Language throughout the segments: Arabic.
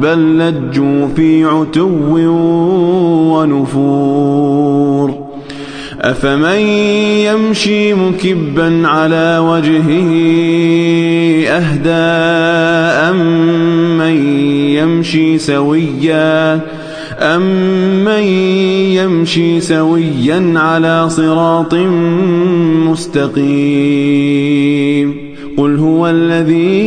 بل لجوا في عتو ونفور. أفمن يمشي مكبا على وجهه أهدى أمن يمشي سويا أمن يمشي سويا على صراط مستقيم. قل هو الذي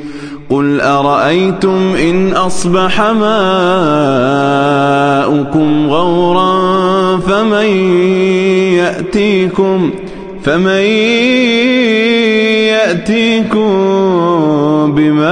قل أرأيتم إن أصبح ماؤكم غورا فمن يأتيكم فمن يأتيكم بماء